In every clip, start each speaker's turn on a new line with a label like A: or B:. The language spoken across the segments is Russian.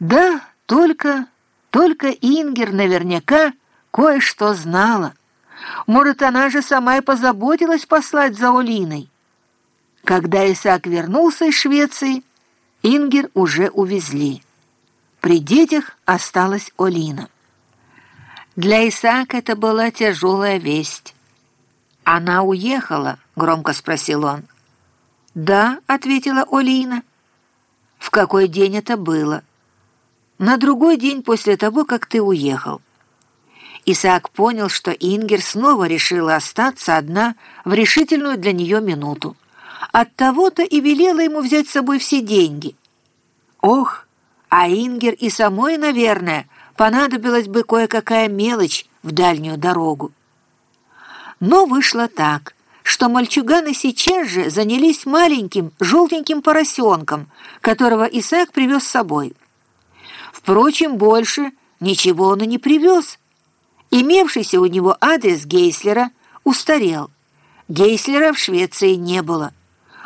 A: Да, только, только Ингер наверняка кое-что знала. Может, она же сама и позаботилась послать за Олиной. Когда Исаак вернулся из Швеции, Ингер уже увезли. При детях осталась Олина. Для Исаака это была тяжелая весть. «Она уехала?» — громко спросил он. «Да», — ответила Олина. «В какой день это было?» «На другой день после того, как ты уехал». Исаак понял, что Ингер снова решила остаться одна в решительную для нее минуту. Оттого-то и велела ему взять с собой все деньги. Ох, а Ингер и самой, наверное, понадобилась бы кое-какая мелочь в дальнюю дорогу. Но вышло так, что мальчуганы сейчас же занялись маленьким желтеньким поросенком, которого Исаак привез с собой. Впрочем, больше ничего он и не привез. Имевшийся у него адрес Гейслера устарел. Гейслера в Швеции не было.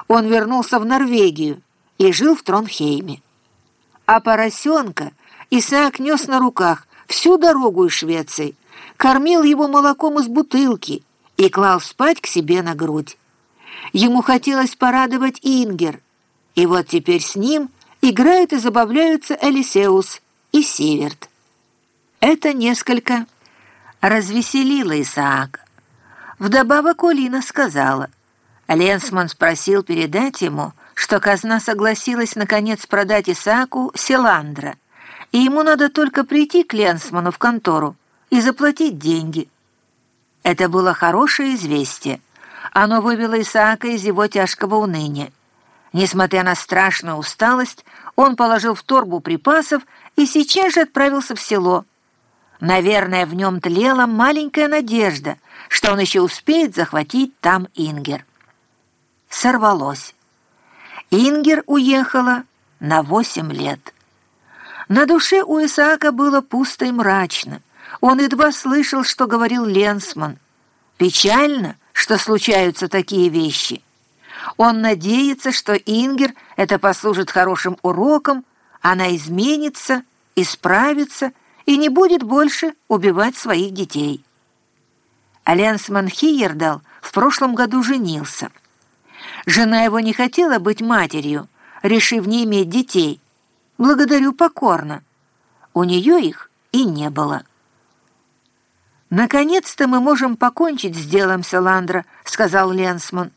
A: Он вернулся в Норвегию и жил в Тронхейме. А поросенка Исаак нес на руках всю дорогу из Швеции, кормил его молоком из бутылки и клал спать к себе на грудь. Ему хотелось порадовать Ингер, и вот теперь с ним играют и забавляются Элисеус и Северт. Это несколько развеселило Исаака. Вдобавок Олина сказала, Ленсман спросил передать ему, что казна согласилась наконец продать Исааку Селандра, и ему надо только прийти к Ленсману в контору и заплатить деньги. Это было хорошее известие. Оно вывело Исаака из его тяжкого уныния. Несмотря на страшную усталость, он положил в торбу припасов и сейчас же отправился в село. Наверное, в нем тлела маленькая надежда, что он еще успеет захватить там Ингер. Сорвалось. Ингер уехала на восемь лет. На душе у Исаака было пусто и мрачно. Он едва слышал, что говорил Ленсман. Печально, что случаются такие вещи. Он надеется, что Ингер это послужит хорошим уроком, она изменится, исправится и не будет больше убивать своих детей. А Ленсман Хиердал в прошлом году женился. Жена его не хотела быть матерью, решив не иметь детей. Благодарю покорно. У нее их и не было. «Наконец-то мы можем покончить с делом Селандра», — сказал Ленсман.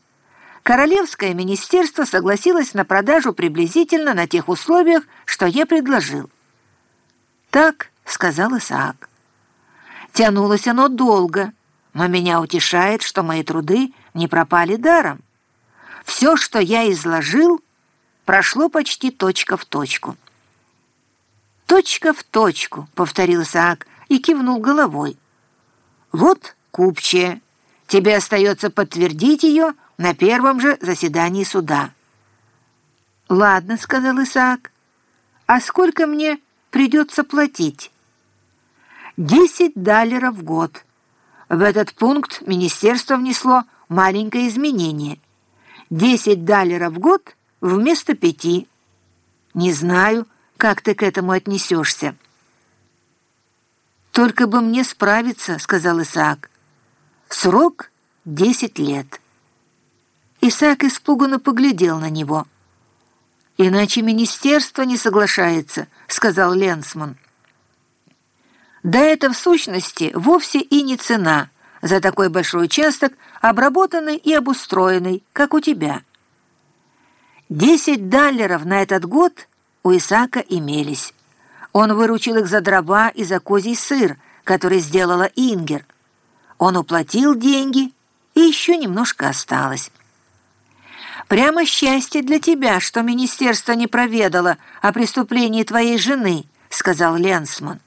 A: Королевское министерство согласилось на продажу приблизительно на тех условиях, что я предложил. «Так», — сказал Исаак. «Тянулось оно долго, но меня утешает, что мои труды не пропали даром. Все, что я изложил, прошло почти точка в точку». «Точка в точку», — повторил Исаак и кивнул головой. «Вот купчая. Тебе остается подтвердить ее на первом же заседании суда». «Ладно», — сказал Исаак. «А сколько мне придется платить?» «Десять даллеров в год». В этот пункт министерство внесло маленькое изменение. Десять даллеров в год вместо пяти. Не знаю, как ты к этому отнесешься. «Только бы мне справиться», — сказал Исаак. «Срок — десять лет». Исаак испуганно поглядел на него. «Иначе министерство не соглашается», — сказал Ленсман. «Да это в сущности вовсе и не цена за такой большой участок, обработанный и обустроенный, как у тебя. Десять даллеров на этот год у Исаака имелись». Он выручил их за дрова и за козий сыр, который сделала Ингер. Он уплатил деньги, и еще немножко осталось. «Прямо счастье для тебя, что министерство не проведало о преступлении твоей жены», — сказал Ленсман.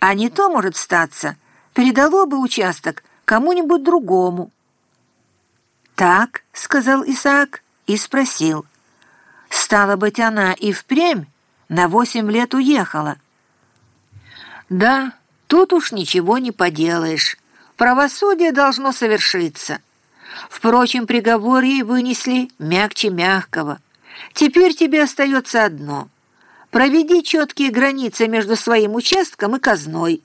A: «А не то, может статься, передало бы участок кому-нибудь другому». «Так», — сказал Исаак и спросил. «Стало быть, она и впрямь на восемь лет уехала. Да, тут уж ничего не поделаешь. Правосудие должно совершиться. Впрочем, приговор ей вынесли мягче мягкого. Теперь тебе остается одно — Проведи четкие границы между своим участком и казной.